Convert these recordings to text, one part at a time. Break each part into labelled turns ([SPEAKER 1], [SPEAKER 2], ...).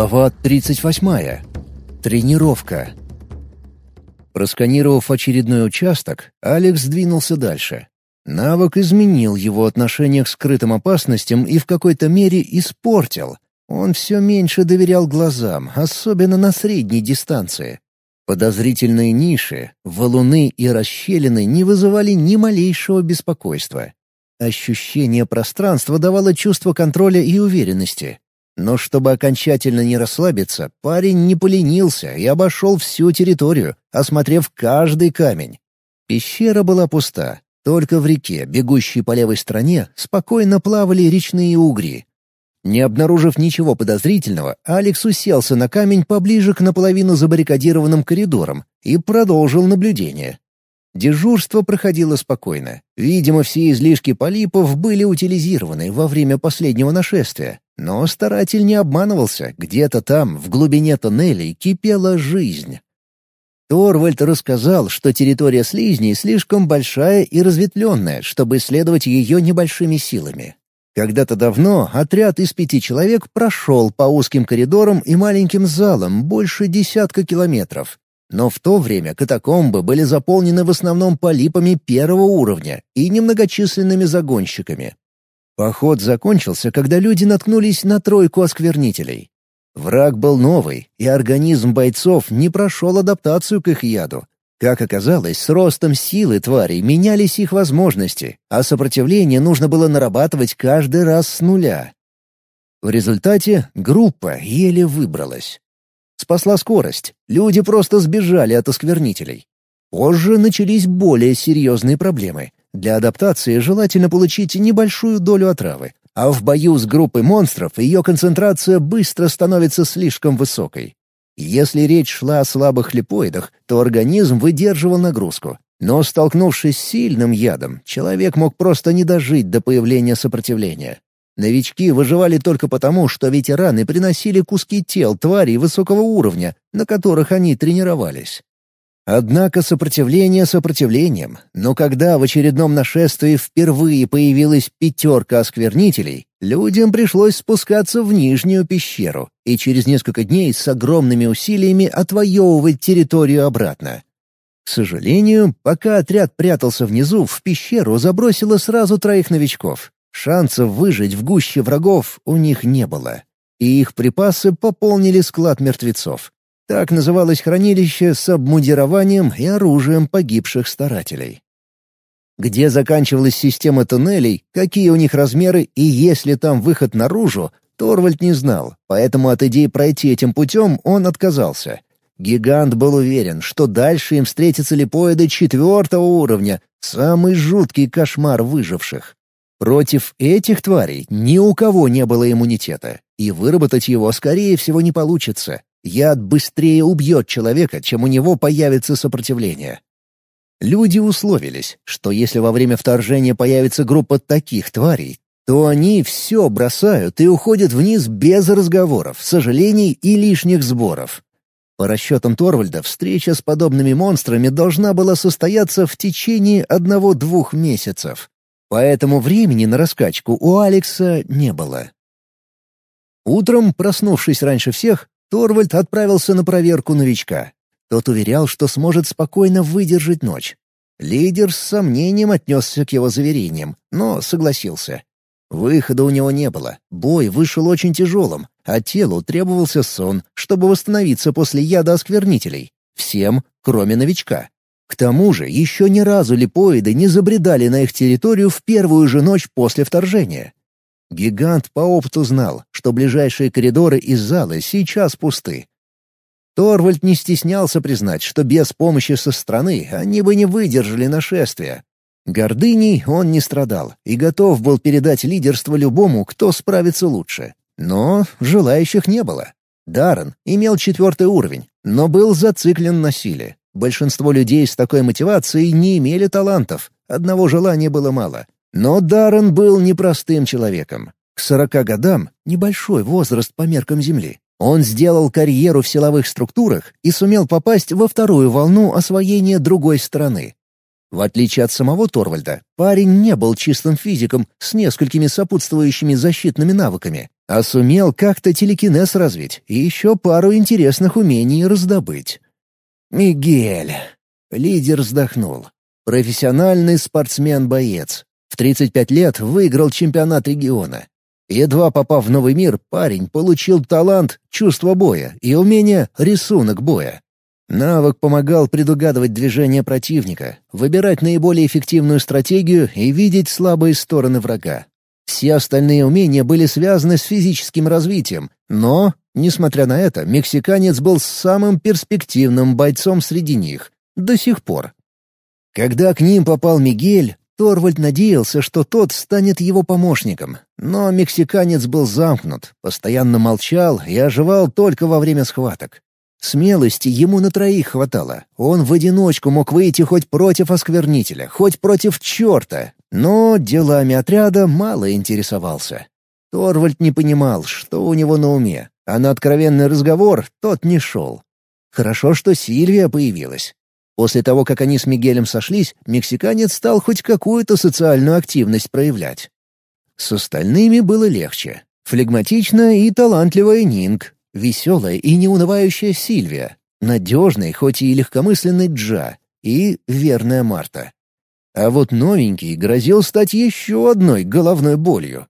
[SPEAKER 1] Глава 38. Тренировка. Просканировав очередной участок, Алекс двинулся дальше. Навык изменил его отношение к скрытым опасностям и в какой-то мере испортил. Он все меньше доверял глазам, особенно на средней дистанции. Подозрительные ниши, валуны и расщелины не вызывали ни малейшего беспокойства. Ощущение пространства давало чувство контроля и уверенности. Но чтобы окончательно не расслабиться, парень не поленился и обошел всю территорию, осмотрев каждый камень. Пещера была пуста. Только в реке, бегущей по левой стороне, спокойно плавали речные угри. Не обнаружив ничего подозрительного, Алекс уселся на камень поближе к наполовину забаррикадированным коридорам и продолжил наблюдение. Дежурство проходило спокойно. Видимо, все излишки полипов были утилизированы во время последнего нашествия. Но старатель не обманывался, где-то там, в глубине тоннелей, кипела жизнь. Торвальд рассказал, что территория слизней слишком большая и разветвленная, чтобы исследовать ее небольшими силами. Когда-то давно отряд из пяти человек прошел по узким коридорам и маленьким залам больше десятка километров, но в то время катакомбы были заполнены в основном полипами первого уровня и немногочисленными загонщиками. Поход закончился, когда люди наткнулись на тройку осквернителей. Враг был новый, и организм бойцов не прошел адаптацию к их яду. Как оказалось, с ростом силы тварей менялись их возможности, а сопротивление нужно было нарабатывать каждый раз с нуля. В результате группа еле выбралась. Спасла скорость. Люди просто сбежали от осквернителей. Позже начались более серьезные проблемы. Для адаптации желательно получить небольшую долю отравы, а в бою с группой монстров ее концентрация быстро становится слишком высокой. Если речь шла о слабых липоидах, то организм выдерживал нагрузку. Но, столкнувшись с сильным ядом, человек мог просто не дожить до появления сопротивления. Новички выживали только потому, что ветераны приносили куски тел тварей высокого уровня, на которых они тренировались. Однако сопротивление сопротивлением, но когда в очередном нашествии впервые появилась пятерка осквернителей, людям пришлось спускаться в нижнюю пещеру и через несколько дней с огромными усилиями отвоевывать территорию обратно. К сожалению, пока отряд прятался внизу, в пещеру забросило сразу троих новичков. Шансов выжить в гуще врагов у них не было. И их припасы пополнили склад мертвецов. Так называлось хранилище с обмундированием и оружием погибших старателей. Где заканчивалась система туннелей, какие у них размеры и есть ли там выход наружу, Торвальд не знал, поэтому от идеи пройти этим путем он отказался. Гигант был уверен, что дальше им встретятся липоиды четвертого уровня, самый жуткий кошмар выживших. Против этих тварей ни у кого не было иммунитета, и выработать его, скорее всего, не получится. Яд быстрее убьет человека, чем у него появится сопротивление. Люди условились, что если во время вторжения появится группа таких тварей, то они все бросают и уходят вниз без разговоров, сожалений и лишних сборов. По расчетам Торвальда, встреча с подобными монстрами должна была состояться в течение одного-двух месяцев. Поэтому времени на раскачку у Алекса не было. Утром, проснувшись раньше всех, Торвальд отправился на проверку новичка. Тот уверял, что сможет спокойно выдержать ночь. Лидер с сомнением отнесся к его заверениям, но согласился. Выхода у него не было, бой вышел очень тяжелым, а телу требовался сон, чтобы восстановиться после яда осквернителей. Всем, кроме новичка. К тому же еще ни разу липоиды не забредали на их территорию в первую же ночь после вторжения. Гигант по опыту знал, что ближайшие коридоры и залы сейчас пусты. Торвальд не стеснялся признать, что без помощи со стороны они бы не выдержали нашествия. Гордыней он не страдал и готов был передать лидерство любому, кто справится лучше. Но желающих не было. Даррен имел четвертый уровень, но был зациклен на силе. Большинство людей с такой мотивацией не имели талантов, одного желания было мало. Но Даррен был непростым человеком. К сорока годам — небольшой возраст по меркам Земли. Он сделал карьеру в силовых структурах и сумел попасть во вторую волну освоения другой страны. В отличие от самого Торвальда, парень не был чистым физиком с несколькими сопутствующими защитными навыками. а сумел как-то телекинез развить и еще пару интересных умений раздобыть. «Мигель!» — лидер вздохнул. «Профессиональный спортсмен-боец. В 35 лет выиграл чемпионат региона. Едва попав в новый мир, парень получил талант, чувство боя и умение рисунок боя. Навык помогал предугадывать движения противника, выбирать наиболее эффективную стратегию и видеть слабые стороны врага. Все остальные умения были связаны с физическим развитием, но, несмотря на это, мексиканец был самым перспективным бойцом среди них. До сих пор. Когда к ним попал Мигель, Торвальд надеялся, что тот станет его помощником, но мексиканец был замкнут, постоянно молчал и оживал только во время схваток. Смелости ему на троих хватало. Он в одиночку мог выйти хоть против осквернителя, хоть против черта, но делами отряда мало интересовался. Торвальд не понимал, что у него на уме, а на откровенный разговор тот не шел. Хорошо, что Сильвия появилась. После того, как они с Мигелем сошлись, мексиканец стал хоть какую-то социальную активность проявлять. С остальными было легче. Флегматичная и талантливая Нинг, веселая и неунывающая Сильвия, надежный, хоть и легкомысленный Джа и верная Марта. А вот новенький грозил стать еще одной головной болью.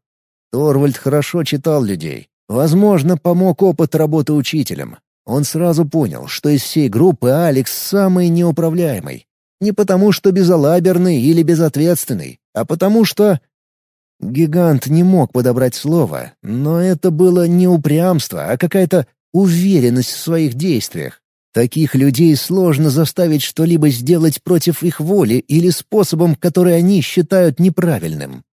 [SPEAKER 1] Торвальд хорошо читал людей. Возможно, помог опыт работы учителем. Он сразу понял, что из всей группы Алекс самый неуправляемый. Не потому, что безалаберный или безответственный, а потому что... Гигант не мог подобрать слово, но это было не упрямство, а какая-то уверенность в своих действиях. Таких людей сложно заставить что-либо сделать против их воли или способом, который они считают неправильным.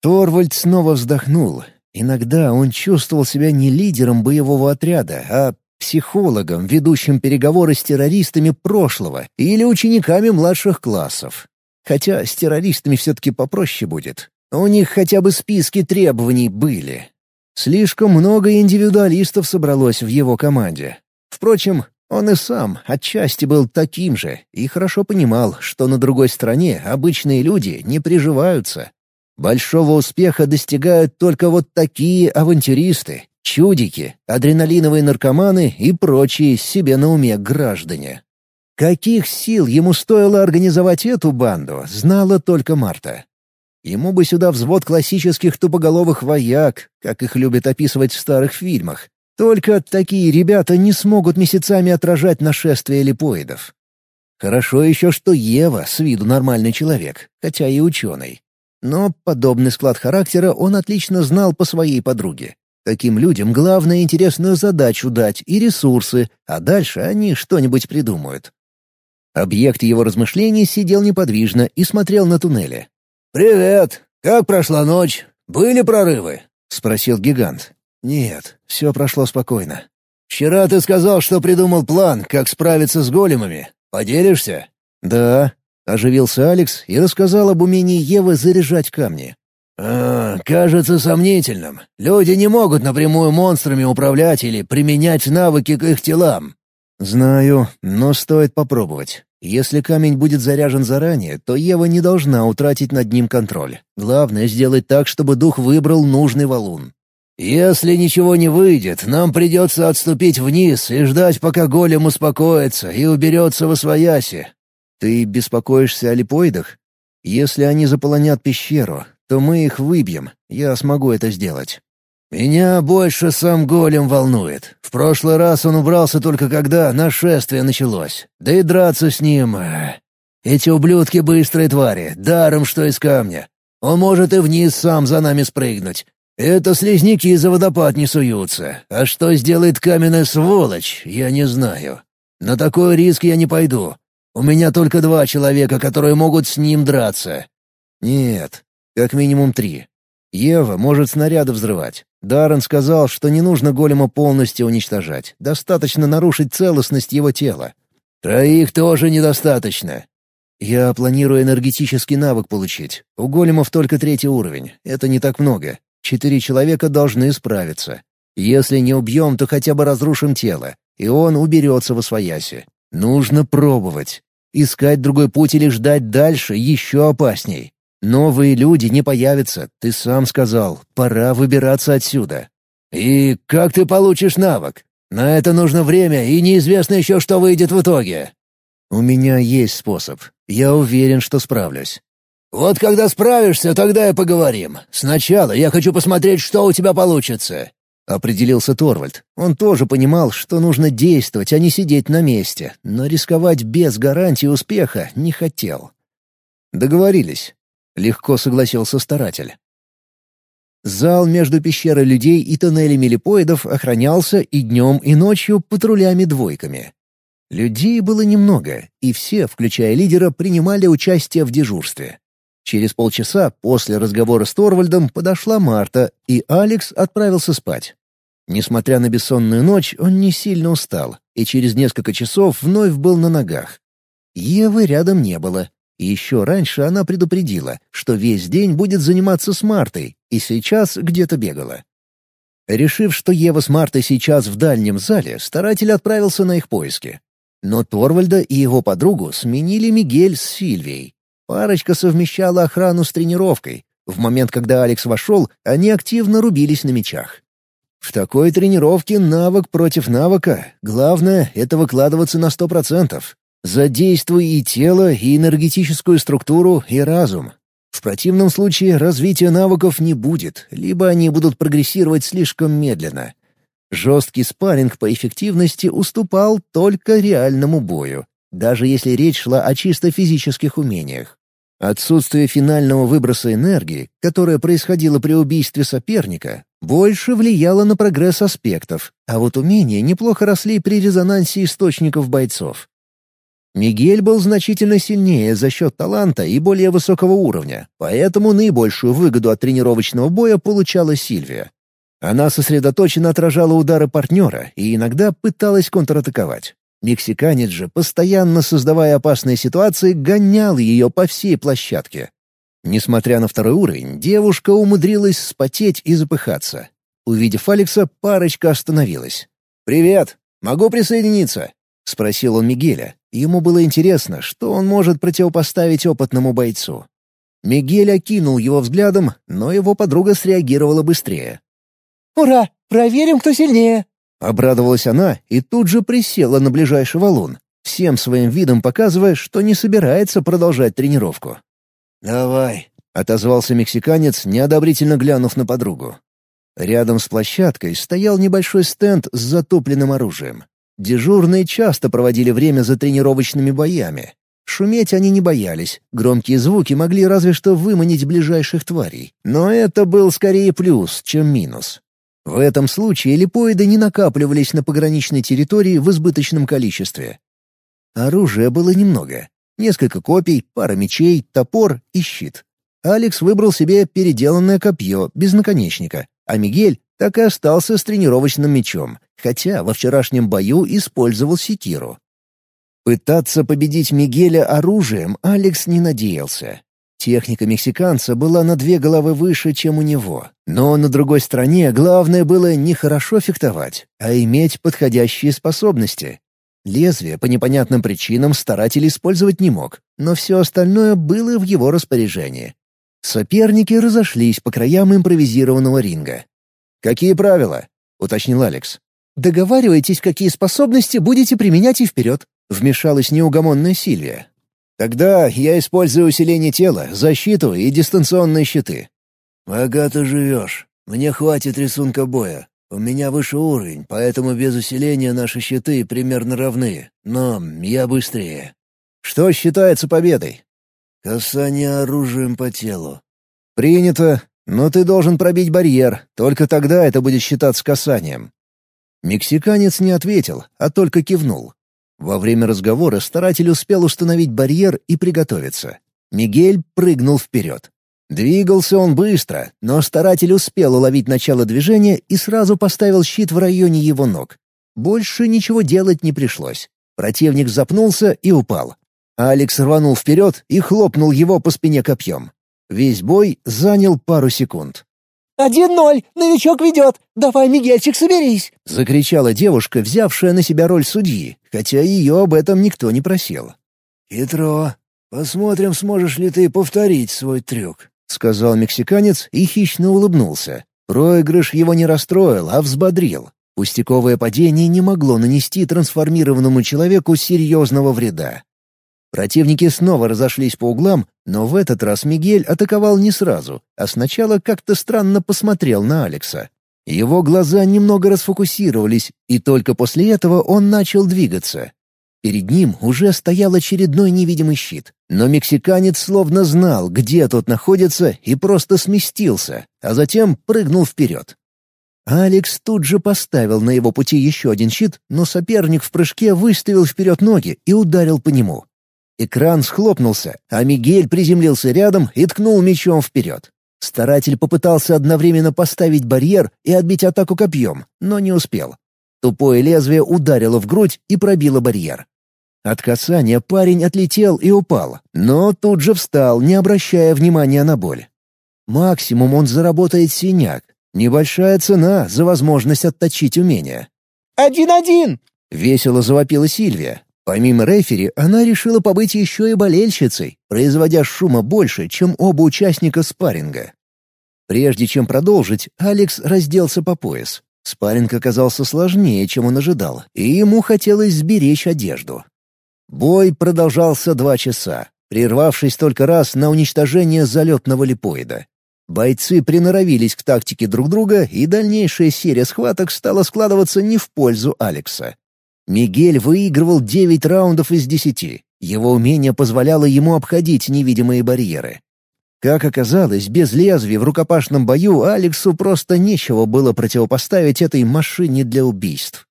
[SPEAKER 1] Торвальд снова вздохнул. Иногда он чувствовал себя не лидером боевого отряда, а психологом, ведущим переговоры с террористами прошлого или учениками младших классов. Хотя с террористами все-таки попроще будет. У них хотя бы списки требований были. Слишком много индивидуалистов собралось в его команде. Впрочем, он и сам отчасти был таким же и хорошо понимал, что на другой стороне обычные люди не приживаются. Большого успеха достигают только вот такие авантюристы, чудики, адреналиновые наркоманы и прочие себе на уме граждане. Каких сил ему стоило организовать эту банду, знала только Марта. Ему бы сюда взвод классических тупоголовых вояк, как их любят описывать в старых фильмах. Только такие ребята не смогут месяцами отражать нашествие липоидов. Хорошо еще, что Ева с виду нормальный человек, хотя и ученый. Но подобный склад характера он отлично знал по своей подруге. Таким людям главное интересную задачу дать и ресурсы, а дальше они что-нибудь придумают. Объект его размышлений сидел неподвижно и смотрел на туннели. «Привет! Как прошла ночь? Были прорывы?» — спросил гигант. «Нет, все прошло спокойно. Вчера ты сказал, что придумал план, как справиться с големами. Поделишься?» «Да», — оживился Алекс и рассказал об умении Евы заряжать камни. «А, кажется сомнительным. Люди не могут напрямую монстрами управлять или применять навыки к их телам». «Знаю, но стоит попробовать. Если камень будет заряжен заранее, то Ева не должна утратить над ним контроль. Главное — сделать так, чтобы дух выбрал нужный валун». «Если ничего не выйдет, нам придется отступить вниз и ждать, пока голем успокоится и уберется во свояси». «Ты беспокоишься о липоидах? Если они заполонят пещеру, то мы их выбьем. Я смогу это сделать». «Меня больше сам голем волнует. В прошлый раз он убрался только когда нашествие началось. Да и драться с ним... Э, эти ублюдки быстрые твари, даром что из камня. Он может и вниз сам за нами спрыгнуть. Это слизняки за водопад не суются. А что сделает каменная сволочь, я не знаю. На такой риск я не пойду. У меня только два человека, которые могут с ним драться. Нет, как минимум три. Ева может снаряды взрывать. Даррен сказал, что не нужно голема полностью уничтожать. Достаточно нарушить целостность его тела. Троих тоже недостаточно. Я планирую энергетический навык получить. У големов только третий уровень. Это не так много. Четыре человека должны справиться. Если не убьем, то хотя бы разрушим тело, и он уберется во свояси. Нужно пробовать. Искать другой путь или ждать дальше еще опасней. Новые люди не появятся, ты сам сказал, пора выбираться отсюда. «И как ты получишь навык? На это нужно время, и неизвестно еще, что выйдет в итоге». «У меня есть способ. Я уверен, что справлюсь». «Вот когда справишься, тогда и поговорим. Сначала я хочу посмотреть, что у тебя получится». Определился Торвальд. Он тоже понимал, что нужно действовать, а не сидеть на месте, но рисковать без гарантии успеха не хотел. Договорились. Легко согласился старатель. Зал между пещерой людей и тоннелями липоидов охранялся и днем, и ночью патрулями-двойками. Людей было немного, и все, включая лидера, принимали участие в дежурстве. Через полчаса после разговора с Торвальдом подошла Марта, и Алекс отправился спать. Несмотря на бессонную ночь, он не сильно устал, и через несколько часов вновь был на ногах. Евы рядом не было, еще раньше она предупредила, что весь день будет заниматься с Мартой, и сейчас где-то бегала. Решив, что Ева с Мартой сейчас в дальнем зале, старатель отправился на их поиски. Но Торвальда и его подругу сменили Мигель с Сильвией. Парочка совмещала охрану с тренировкой. В момент, когда Алекс вошел, они активно рубились на мечах. В такой тренировке навык против навыка. Главное — это выкладываться на сто процентов. Задействуй и тело, и энергетическую структуру, и разум. В противном случае развития навыков не будет, либо они будут прогрессировать слишком медленно. Жесткий спарринг по эффективности уступал только реальному бою, даже если речь шла о чисто физических умениях. Отсутствие финального выброса энергии, которое происходило при убийстве соперника, больше влияло на прогресс аспектов, а вот умения неплохо росли при резонансе источников бойцов. Мигель был значительно сильнее за счет таланта и более высокого уровня, поэтому наибольшую выгоду от тренировочного боя получала Сильвия. Она сосредоточенно отражала удары партнера и иногда пыталась контратаковать. Мексиканец же, постоянно создавая опасные ситуации, гонял ее по всей площадке. Несмотря на второй уровень, девушка умудрилась спотеть и запыхаться. Увидев Алекса, парочка остановилась. «Привет! Могу присоединиться?» — спросил он Мигеля. Ему было интересно, что он может противопоставить опытному бойцу. Мигель окинул его взглядом, но его подруга среагировала быстрее.
[SPEAKER 2] «Ура! Проверим, кто сильнее!»
[SPEAKER 1] Обрадовалась она и тут же присела на ближайший валун, всем своим видом показывая, что не собирается продолжать тренировку. «Давай», — отозвался мексиканец, неодобрительно глянув на подругу. Рядом с площадкой стоял небольшой стенд с затопленным оружием. Дежурные часто проводили время за тренировочными боями. Шуметь они не боялись, громкие звуки могли разве что выманить ближайших тварей. Но это был скорее плюс, чем минус. В этом случае липоиды не накапливались на пограничной территории в избыточном количестве. Оружия было немного. Несколько копий, пара мечей, топор и щит. Алекс выбрал себе переделанное копье без наконечника, а Мигель так и остался с тренировочным мечом, хотя во вчерашнем бою использовал секиру. Пытаться победить Мигеля оружием Алекс не надеялся. Техника мексиканца была на две головы выше, чем у него. Но на другой стороне главное было не хорошо фехтовать, а иметь подходящие способности. Лезвие по непонятным причинам старатель использовать не мог, но все остальное было в его распоряжении. Соперники разошлись по краям импровизированного ринга. «Какие правила?» — уточнил Алекс.
[SPEAKER 2] «Договаривайтесь, какие способности будете применять и вперед», —
[SPEAKER 1] вмешалась неугомонная Сильвия. Тогда я использую усиление тела, защиту и дистанционные щиты.
[SPEAKER 3] Богато живешь. Мне хватит рисунка боя. У меня выше уровень, поэтому без усиления наши щиты примерно равны. Но я быстрее.
[SPEAKER 1] Что считается победой?
[SPEAKER 3] Касание оружием по телу.
[SPEAKER 1] Принято. Но ты должен пробить барьер. Только тогда это будет считаться касанием. Мексиканец не ответил, а только кивнул. Во время разговора старатель успел установить барьер и приготовиться. Мигель прыгнул вперед. Двигался он быстро, но старатель успел уловить начало движения и сразу поставил щит в районе его ног. Больше ничего делать не пришлось. Противник запнулся и упал. Алекс рванул вперед и хлопнул его по спине копьем. Весь бой занял пару секунд.
[SPEAKER 2] «Один ноль! Новичок ведет! Давай, Мигельчик, соберись!»
[SPEAKER 1] — закричала девушка, взявшая на себя роль судьи, хотя ее об этом никто не просил.
[SPEAKER 3] «Хитро. Посмотрим, сможешь ли ты повторить свой трюк», —
[SPEAKER 1] сказал мексиканец и хищно улыбнулся. Проигрыш его не расстроил, а взбодрил. Пустяковое падение не могло нанести трансформированному человеку серьезного вреда. Противники снова разошлись по углам, но в этот раз Мигель атаковал не сразу, а сначала как-то странно посмотрел на Алекса. Его глаза немного расфокусировались, и только после этого он начал двигаться. Перед ним уже стоял очередной невидимый щит, но мексиканец словно знал, где тот находится, и просто сместился, а затем прыгнул вперед. Алекс тут же поставил на его пути еще один щит, но соперник в прыжке выставил вперед ноги и ударил по нему. Экран схлопнулся, а Мигель приземлился рядом и ткнул мечом вперед. Старатель попытался одновременно поставить барьер и отбить атаку копьем, но не успел. Тупое лезвие ударило в грудь и пробило барьер. От касания парень отлетел и упал, но тут же встал, не обращая внимания на боль. Максимум он заработает синяк. Небольшая цена за возможность отточить умение.
[SPEAKER 2] «Один-один!»
[SPEAKER 1] — весело завопила Сильвия. Помимо рефери, она решила побыть еще и болельщицей, производя шума больше, чем оба участника спарринга. Прежде чем продолжить, Алекс разделся по пояс. Спарринг оказался сложнее, чем он ожидал, и ему хотелось сберечь одежду. Бой продолжался два часа, прервавшись только раз на уничтожение залетного липоида. Бойцы приноровились к тактике друг друга, и дальнейшая серия схваток стала складываться не в пользу Алекса. Мигель выигрывал 9 раундов из 10. Его умение позволяло ему обходить невидимые барьеры. Как оказалось, без лезвий в рукопашном бою Алексу просто нечего было противопоставить этой машине для убийств.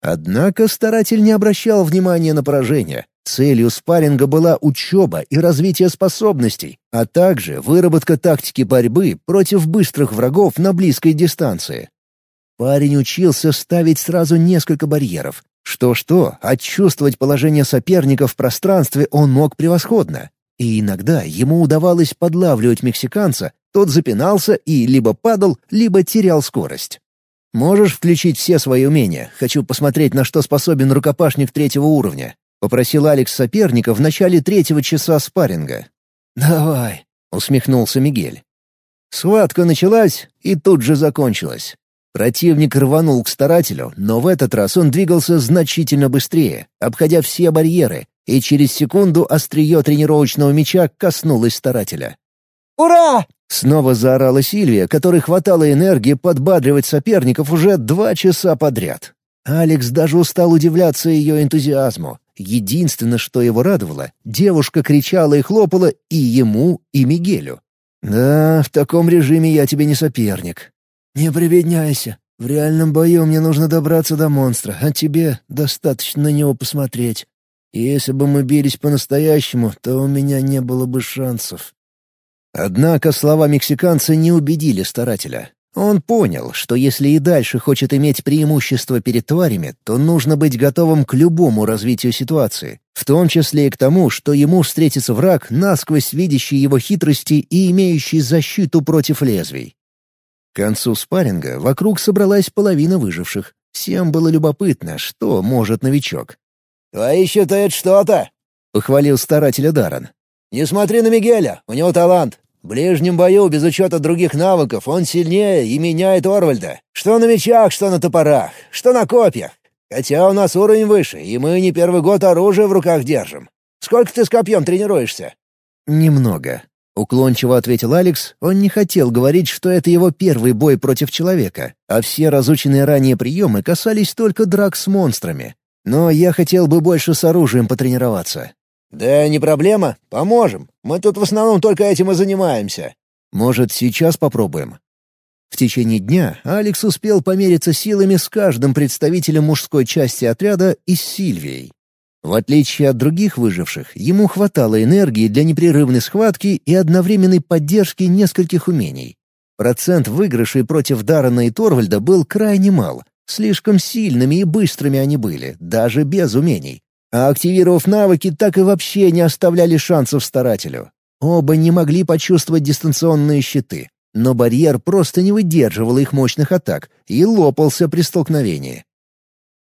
[SPEAKER 1] Однако старатель не обращал внимания на поражение. Целью спарринга была учеба и развитие способностей, а также выработка тактики борьбы против быстрых врагов на близкой дистанции. Парень учился ставить сразу несколько барьеров, что-что, а чувствовать положение соперника в пространстве он мог превосходно. И иногда ему удавалось подлавливать мексиканца, тот запинался и либо падал, либо терял скорость. «Можешь включить все свои умения? Хочу посмотреть, на что способен рукопашник третьего уровня», — попросил Алекс соперника в начале третьего часа спарринга. «Давай», — усмехнулся Мигель. Схватка началась и тут же закончилась. Противник рванул к старателю, но в этот раз он двигался значительно быстрее, обходя все барьеры, и через секунду острие тренировочного меча коснулось старателя.
[SPEAKER 2] «Ура!»
[SPEAKER 1] — снова заорала Сильвия, которой хватало энергии подбадривать соперников уже два часа подряд. Алекс даже устал удивляться ее энтузиазму. Единственное, что его радовало, девушка кричала и хлопала и ему, и Мигелю. «Да, в таком режиме я тебе не соперник», «Не прибедняйся. В реальном бою мне нужно добраться до монстра, а тебе достаточно на него посмотреть. если бы мы бились по-настоящему, то у меня не было бы шансов». Однако слова мексиканца не убедили старателя. Он понял, что если и дальше хочет иметь преимущество перед тварями, то нужно быть готовым к любому развитию ситуации, в том числе и к тому, что ему встретится враг, насквозь видящий его хитрости и имеющий защиту против лезвий. К концу спарринга вокруг собралась половина выживших. Всем было любопытно, что может новичок.
[SPEAKER 3] «Твои считают что-то!»
[SPEAKER 1] — похвалил старателя Даррен.
[SPEAKER 3] «Не смотри на Мигеля, у него талант. В ближнем бою, без учета других навыков, он сильнее и меняет Орвальда. Что на мечах, что на топорах, что на копьях. Хотя у нас уровень выше, и мы не первый год оружие в руках держим. Сколько ты с копьем тренируешься?»
[SPEAKER 1] «Немного», Уклончиво ответил Алекс, он не хотел говорить, что это его первый бой против человека, а все разученные ранее приемы касались только драк с монстрами. Но я хотел бы больше с оружием потренироваться.
[SPEAKER 3] «Да не проблема, поможем. Мы тут в основном только этим и занимаемся».
[SPEAKER 1] «Может, сейчас попробуем?» В течение дня Алекс успел помериться силами с каждым представителем мужской части отряда и с Сильвией. В отличие от других выживших, ему хватало энергии для непрерывной схватки и одновременной поддержки нескольких умений. Процент выигрышей против Даррена и Торвальда был крайне мал. Слишком сильными и быстрыми они были, даже без умений. А активировав навыки, так и вообще не оставляли шансов старателю. Оба не могли почувствовать дистанционные щиты, но барьер просто не выдерживал их мощных атак и лопался при столкновении.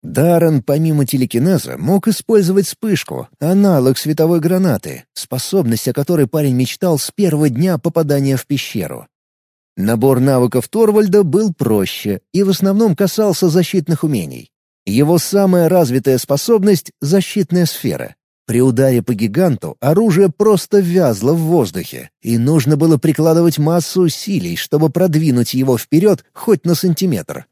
[SPEAKER 1] Даррен, помимо телекинеза, мог использовать вспышку, аналог световой гранаты, способность о которой парень мечтал с первого дня попадания в пещеру. Набор навыков Торвальда был проще и в основном касался защитных умений. Его самая развитая способность — защитная сфера. При ударе по гиганту оружие просто вязло в воздухе, и нужно было прикладывать массу усилий, чтобы продвинуть его вперед хоть на сантиметр.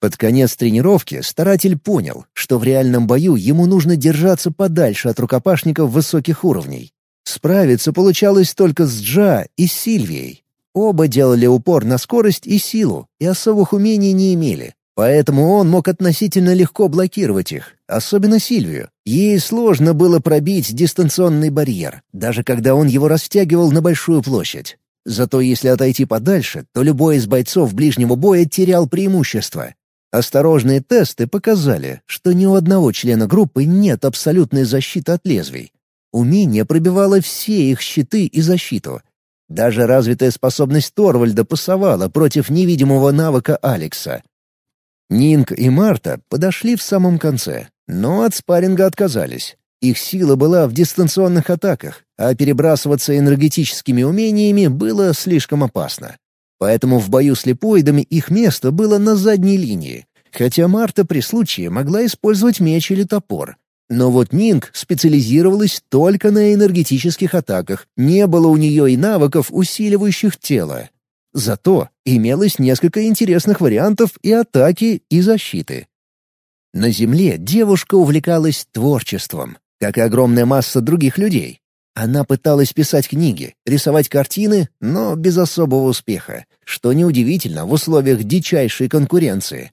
[SPEAKER 1] Под конец тренировки старатель понял, что в реальном бою ему нужно держаться подальше от рукопашников высоких уровней. Справиться получалось только с Джа и Сильвией. Оба делали упор на скорость и силу, и особых умений не имели. Поэтому он мог относительно легко блокировать их, особенно Сильвию. Ей сложно было пробить дистанционный барьер, даже когда он его растягивал на большую площадь. Зато если отойти подальше, то любой из бойцов ближнего боя терял преимущество. Осторожные тесты показали, что ни у одного члена группы нет абсолютной защиты от лезвий. Умение пробивало все их щиты и защиту. Даже развитая способность Торвальда пасовала против невидимого навыка Алекса. Нинг и Марта подошли в самом конце, но от спарринга отказались. Их сила была в дистанционных атаках, а перебрасываться энергетическими умениями было слишком опасно. Поэтому в бою с липоидами их место было на задней линии, хотя Марта при случае могла использовать меч или топор. Но вот Нинг специализировалась только на энергетических атаках, не было у нее и навыков, усиливающих тело. Зато имелось несколько интересных вариантов и атаки, и защиты. На Земле девушка увлекалась творчеством, как и огромная масса других людей. Она пыталась писать книги, рисовать картины, но без особого успеха, что неудивительно в условиях дичайшей конкуренции.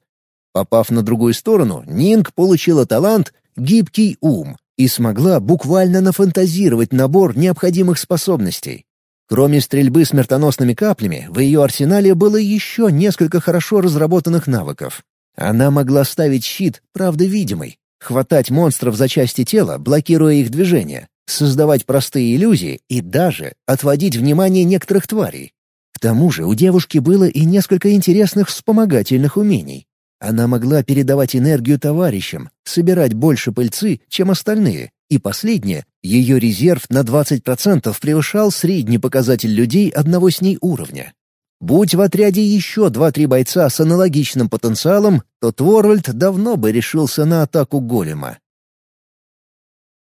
[SPEAKER 1] Попав на другую сторону, Нинг получила талант «гибкий ум» и смогла буквально нафантазировать набор необходимых способностей. Кроме стрельбы смертоносными каплями, в ее арсенале было еще несколько хорошо разработанных навыков. Она могла ставить щит, правда видимый, хватать монстров за части тела, блокируя их движение, создавать простые иллюзии и даже отводить внимание некоторых тварей. К тому же у девушки было и несколько интересных вспомогательных умений. Она могла передавать энергию товарищам, собирать больше пыльцы, чем остальные, и последнее, ее резерв на 20% превышал средний показатель людей одного с ней уровня. Будь в отряде еще два-три бойца с аналогичным потенциалом, то Творвальд давно бы решился на атаку голема.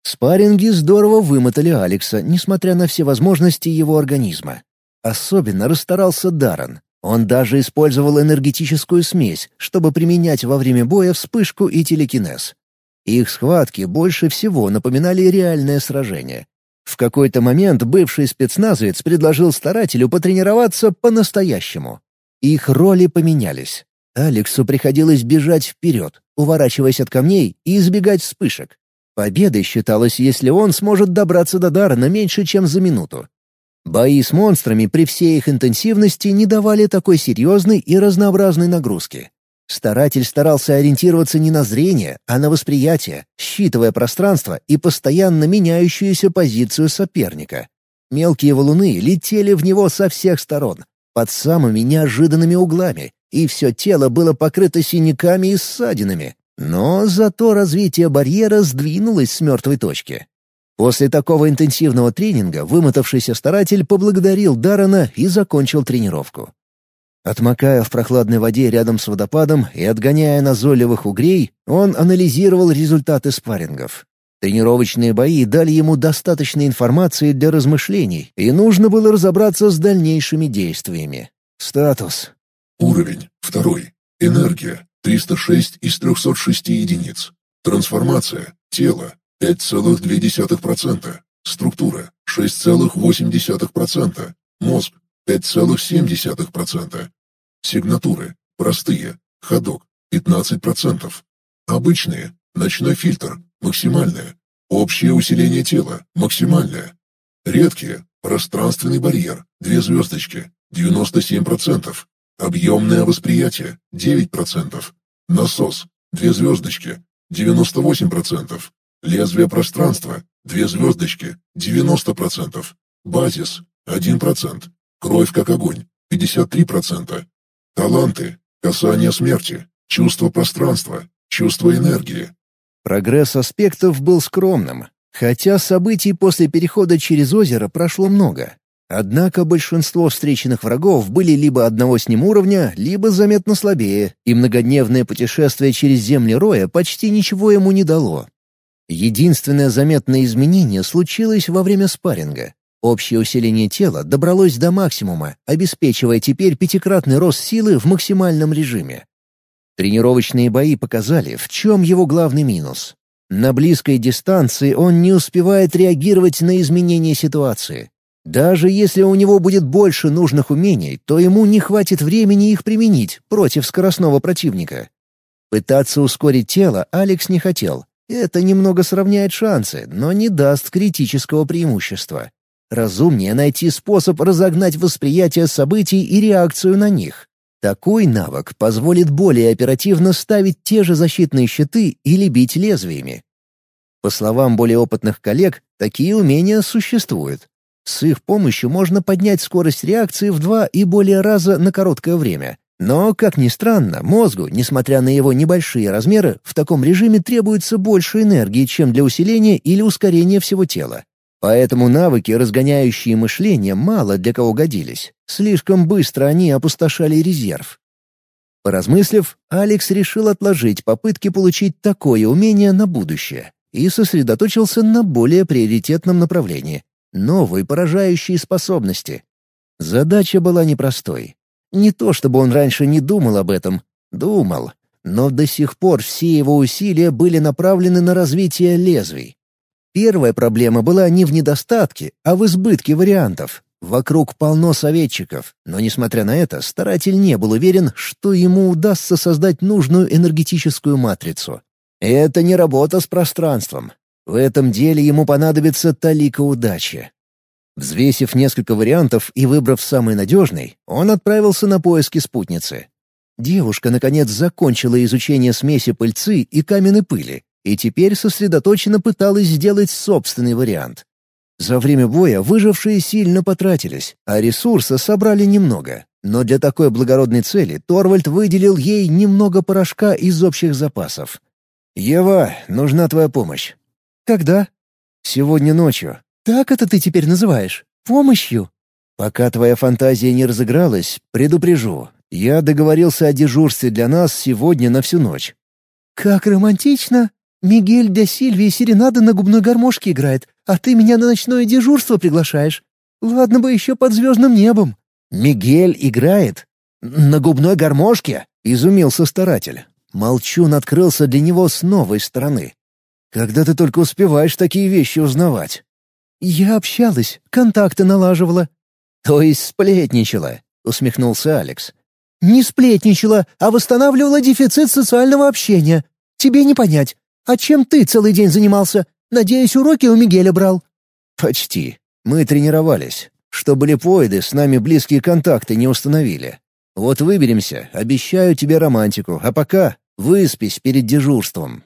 [SPEAKER 1] Спарринги здорово вымотали Алекса, несмотря на все возможности его организма. Особенно расстарался Даррен. Он даже использовал энергетическую смесь, чтобы применять во время боя вспышку и телекинез. Их схватки больше всего напоминали реальное сражение. В какой-то момент бывший спецназовец предложил старателю потренироваться по-настоящему. Их роли поменялись. Алексу приходилось бежать вперед, уворачиваясь от камней и избегать вспышек. Победой считалось, если он сможет добраться до Дарна меньше, чем за минуту. Бои с монстрами при всей их интенсивности не давали такой серьезной и разнообразной нагрузки. Старатель старался ориентироваться не на зрение, а на восприятие, считывая пространство и постоянно меняющуюся позицию соперника. Мелкие валуны летели в него со всех сторон, под самыми неожиданными углами, и все тело было покрыто синяками и ссадинами. Но зато развитие барьера сдвинулось с мертвой точки. После такого интенсивного тренинга вымотавшийся старатель поблагодарил Дарана и закончил тренировку. Отмокая в прохладной воде рядом с водопадом и отгоняя назойливых угрей, он анализировал результаты спаррингов. Тренировочные бои дали ему достаточно информации для размышлений, и нужно было разобраться с дальнейшими действиями. Статус.
[SPEAKER 4] Уровень. Второй. Энергия. 306 из 306 единиц. Трансформация. Тело. 5,2%. Структура. 6,8%. Мозг. 5,7%. Сигнатуры. Простые. Ходок. 15%. Обычные. Ночной фильтр. Максимальное. Общее усиление тела. Максимальное. Редкие. Пространственный барьер. Две звездочки. 97%. Объемное восприятие. 9%. Насос. Две звездочки. 98%. Лезвие пространства. Две звездочки. 90%. Базис. 1%. Кровь как огонь. 53%. Таланты, касание смерти, чувство пространства, чувство энергии.
[SPEAKER 1] Прогресс аспектов был скромным, хотя событий после перехода через озеро прошло много. Однако большинство встреченных врагов были либо одного с ним уровня, либо заметно слабее, и многодневное путешествие через земли Роя почти ничего ему не дало. Единственное заметное изменение случилось во время спарринга. Общее усиление тела добралось до максимума, обеспечивая теперь пятикратный рост силы в максимальном режиме. Тренировочные бои показали, в чем его главный минус. На близкой дистанции он не успевает реагировать на изменения ситуации. Даже если у него будет больше нужных умений, то ему не хватит времени их применить против скоростного противника. Пытаться ускорить тело Алекс не хотел. Это немного сравняет шансы, но не даст критического преимущества. Разумнее найти способ разогнать восприятие событий и реакцию на них. Такой навык позволит более оперативно ставить те же защитные щиты или бить лезвиями. По словам более опытных коллег, такие умения существуют. С их помощью можно поднять скорость реакции в два и более раза на короткое время. Но, как ни странно, мозгу, несмотря на его небольшие размеры, в таком режиме требуется больше энергии, чем для усиления или ускорения всего тела. Поэтому навыки, разгоняющие мышление, мало для кого годились. Слишком быстро они опустошали резерв. Поразмыслив, Алекс решил отложить попытки получить такое умение на будущее и сосредоточился на более приоритетном направлении новые поражающие способности. Задача была непростой. Не то чтобы он раньше не думал об этом. Думал. Но до сих пор все его усилия были направлены на развитие лезвий. Первая проблема была не в недостатке, а в избытке вариантов. Вокруг полно советчиков, но, несмотря на это, старатель не был уверен, что ему удастся создать нужную энергетическую матрицу. Это не работа с пространством. В этом деле ему понадобится талика удачи. Взвесив несколько вариантов и выбрав самый надежный, он отправился на поиски спутницы. Девушка, наконец, закончила изучение смеси пыльцы и каменной пыли, и теперь сосредоточенно пыталась сделать собственный вариант. За время боя выжившие сильно потратились, а ресурса собрали немного. Но для такой благородной цели Торвальд выделил ей немного порошка из общих запасов. «Ева, нужна твоя помощь.
[SPEAKER 2] «Когда?»
[SPEAKER 1] «Сегодня ночью».
[SPEAKER 2] «Так это ты теперь называешь? Помощью?»
[SPEAKER 1] «Пока твоя фантазия не разыгралась, предупрежу. Я договорился о дежурстве для нас сегодня на всю ночь».
[SPEAKER 2] «Как романтично! Мигель де Сильвия серенады на губной гармошке играет, а ты меня на ночное дежурство приглашаешь. Ладно бы еще под звездным небом».
[SPEAKER 1] «Мигель играет? На губной гармошке?» — изумился старатель. Молчун открылся для него с новой стороны. Когда ты только успеваешь такие вещи узнавать?»
[SPEAKER 2] «Я общалась, контакты налаживала».
[SPEAKER 1] «То есть сплетничала?» — усмехнулся Алекс.
[SPEAKER 2] «Не сплетничала, а восстанавливала дефицит социального общения. Тебе не понять. А чем ты целый день занимался? Надеюсь, уроки у Мигеля брал?»
[SPEAKER 1] «Почти. Мы тренировались. Чтобы липоиды с нами близкие контакты не установили. Вот выберемся, обещаю тебе романтику, а пока выспись перед дежурством».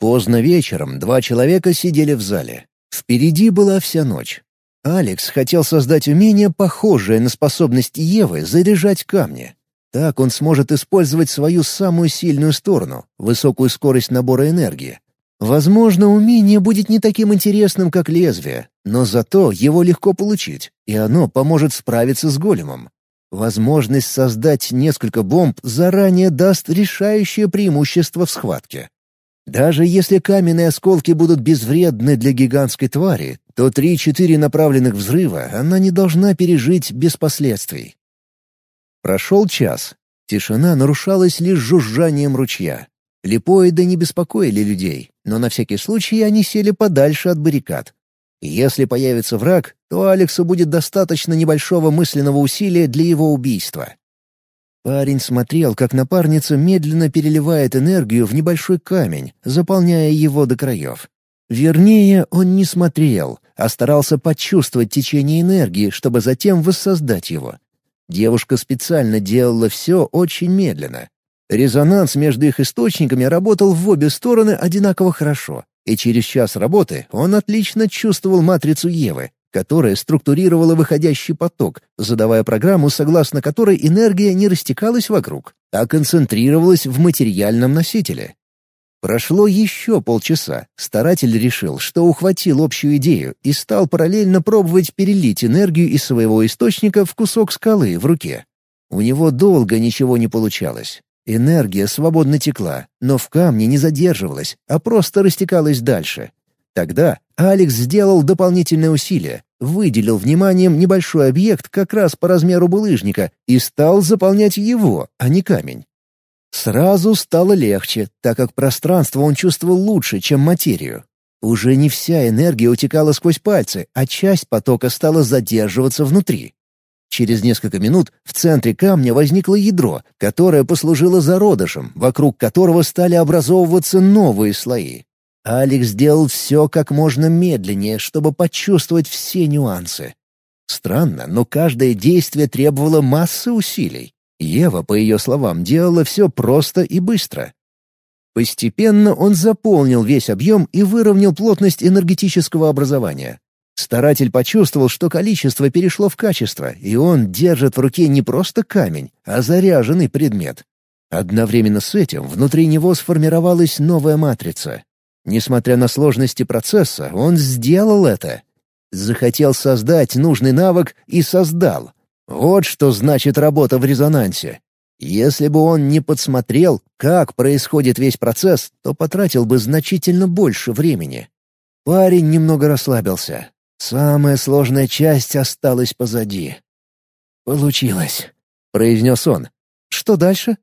[SPEAKER 1] Поздно вечером два человека сидели в зале. Впереди была вся ночь. Алекс хотел создать умение, похожее на способность Евы заряжать камни. Так он сможет использовать свою самую сильную сторону — высокую скорость набора энергии. Возможно, умение будет не таким интересным, как лезвие, но зато его легко получить, и оно поможет справиться с големом. Возможность создать несколько бомб заранее даст решающее преимущество в схватке. Даже если каменные осколки будут безвредны для гигантской твари, то три-четыре направленных взрыва она не должна пережить без последствий. Прошел час. Тишина нарушалась лишь жужжанием ручья. Липоиды не беспокоили людей, но на всякий случай они сели подальше от баррикад. Если появится враг, то Алексу будет достаточно небольшого мысленного усилия для его убийства. Парень смотрел, как напарница медленно переливает энергию в небольшой камень, заполняя его до краев. Вернее, он не смотрел, а старался почувствовать течение энергии, чтобы затем воссоздать его. Девушка специально делала все очень медленно. Резонанс между их источниками работал в обе стороны одинаково хорошо, и через час работы он отлично чувствовал матрицу Евы, которая структурировала выходящий поток, задавая программу, согласно которой энергия не растекалась вокруг, а концентрировалась в материальном носителе. Прошло еще полчаса. Старатель решил, что ухватил общую идею и стал параллельно пробовать перелить энергию из своего источника в кусок скалы в руке. У него долго ничего не получалось. Энергия свободно текла, но в камне не задерживалась, а просто растекалась дальше. Тогда Алекс сделал дополнительное усилие, выделил вниманием небольшой объект как раз по размеру булыжника и стал заполнять его, а не камень. Сразу стало легче, так как пространство он чувствовал лучше, чем материю. Уже не вся энергия утекала сквозь пальцы, а часть потока стала задерживаться внутри. Через несколько минут в центре камня возникло ядро, которое послужило зародышем, вокруг которого стали образовываться новые слои. Алекс сделал все как можно медленнее, чтобы почувствовать все нюансы. Странно, но каждое действие требовало массы усилий. Ева, по ее словам, делала все просто и быстро. Постепенно он заполнил весь объем и выровнял плотность энергетического образования. Старатель почувствовал, что количество перешло в качество, и он держит в руке не просто камень, а заряженный предмет. Одновременно с этим внутри него сформировалась новая матрица. Несмотря на сложности процесса, он сделал это. Захотел создать нужный навык и создал — вот что значит работа в резонансе. Если бы он не подсмотрел, как происходит весь процесс, то потратил бы значительно больше времени. Парень немного расслабился. Самая сложная часть осталась позади. «Получилось», — произнес он. «Что дальше?»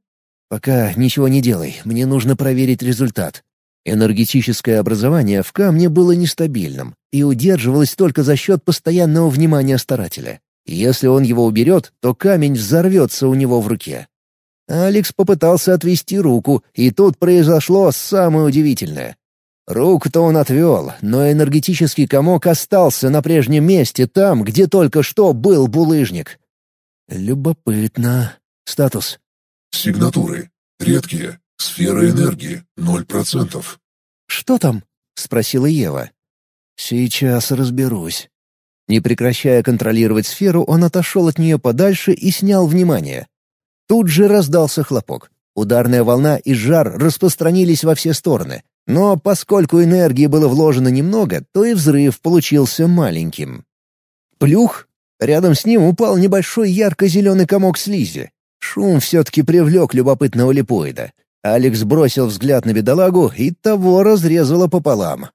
[SPEAKER 1] «Пока ничего не делай, мне нужно проверить результат». Энергетическое образование в камне было нестабильным и удерживалось только за счет постоянного внимания старателя. Если он его уберет, то камень взорвется у него в руке. Алекс попытался отвести руку, и тут произошло самое удивительное. Руку-то он отвел, но энергетический комок остался на прежнем месте, там, где только что был булыжник. Любопытно. Статус.
[SPEAKER 4] Сигнатуры. Редкие. Сфера энергии. Ноль процентов.
[SPEAKER 1] «Что там?» — спросила Ева. «Сейчас разберусь». Не прекращая контролировать сферу, он отошел от нее подальше и снял внимание. Тут же раздался хлопок. Ударная волна и жар распространились во все стороны. Но поскольку энергии было вложено немного, то и взрыв получился маленьким. Плюх! Рядом с ним упал небольшой ярко-зеленый комок слизи. Шум все-таки привлек любопытного липоида. Алекс бросил взгляд на бедолагу, и того разрезало пополам.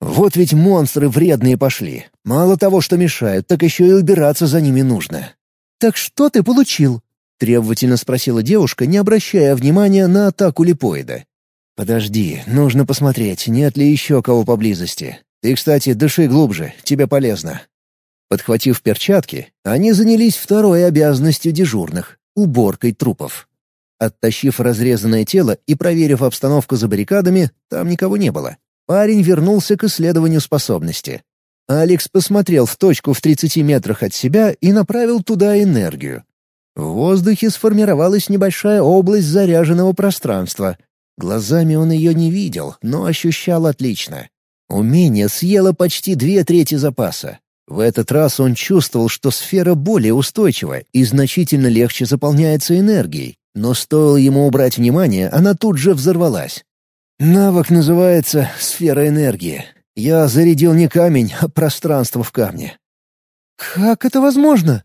[SPEAKER 1] Вот ведь монстры вредные пошли. Мало того, что мешают, так еще и убираться за ними нужно.
[SPEAKER 2] «Так что ты получил?»
[SPEAKER 1] — требовательно спросила девушка, не обращая внимания на атаку липоида. «Подожди, нужно посмотреть, нет ли еще кого поблизости. Ты, кстати, дыши глубже, тебе полезно». Подхватив перчатки, они занялись второй обязанностью дежурных — уборкой трупов. Оттащив разрезанное тело и проверив обстановку за баррикадами, там никого не было. Парень вернулся к исследованию способности. Алекс посмотрел в точку в 30 метрах от себя и направил туда энергию. В воздухе сформировалась небольшая область заряженного пространства. Глазами он ее не видел, но ощущал отлично. Умение съело почти две трети запаса. В этот раз он чувствовал, что сфера более устойчива и значительно легче заполняется энергией, но стоило ему убрать внимание, она тут же взорвалась. Навык называется «Сфера энергии». Я зарядил не камень, а пространство в камне.
[SPEAKER 2] «Как это возможно?»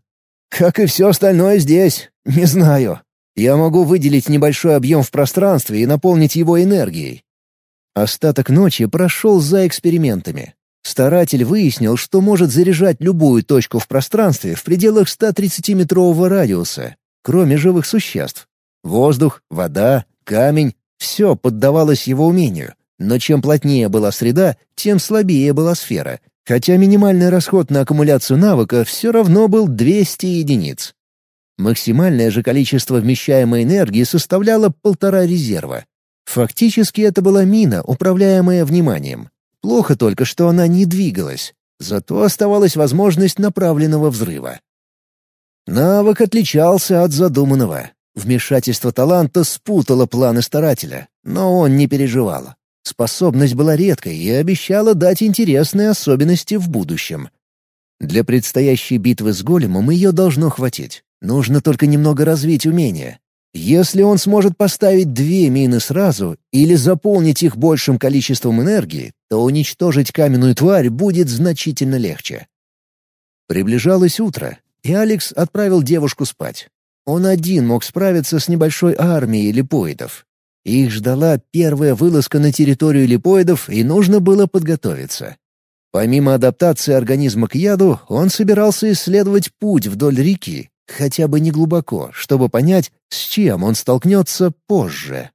[SPEAKER 1] «Как и все остальное здесь. Не знаю. Я могу выделить небольшой объем в пространстве и наполнить его энергией». Остаток ночи прошел за экспериментами. Старатель выяснил, что может заряжать любую точку в пространстве в пределах 130-метрового радиуса, кроме живых существ. Воздух, вода, камень, все поддавалось его умению, но чем плотнее была среда, тем слабее была сфера, хотя минимальный расход на аккумуляцию навыка все равно был 200 единиц. Максимальное же количество вмещаемой энергии составляло полтора резерва. Фактически это была мина, управляемая вниманием. Плохо только, что она не двигалась. Зато оставалась возможность направленного взрыва. Навык отличался от задуманного. Вмешательство таланта спутало планы старателя, но он не переживал. Способность была редкой и обещала дать интересные особенности в будущем. Для предстоящей битвы с големом ее должно хватить. Нужно только немного развить умение. Если он сможет поставить две мины сразу или заполнить их большим количеством энергии, то уничтожить каменную тварь будет значительно легче. Приближалось утро, и Алекс отправил девушку спать. Он один мог справиться с небольшой армией липоидов. Их ждала первая вылазка на территорию липоидов, и нужно было подготовиться. Помимо адаптации организма к яду, он собирался исследовать путь вдоль реки, хотя бы не глубоко, чтобы понять, с чем он столкнется позже.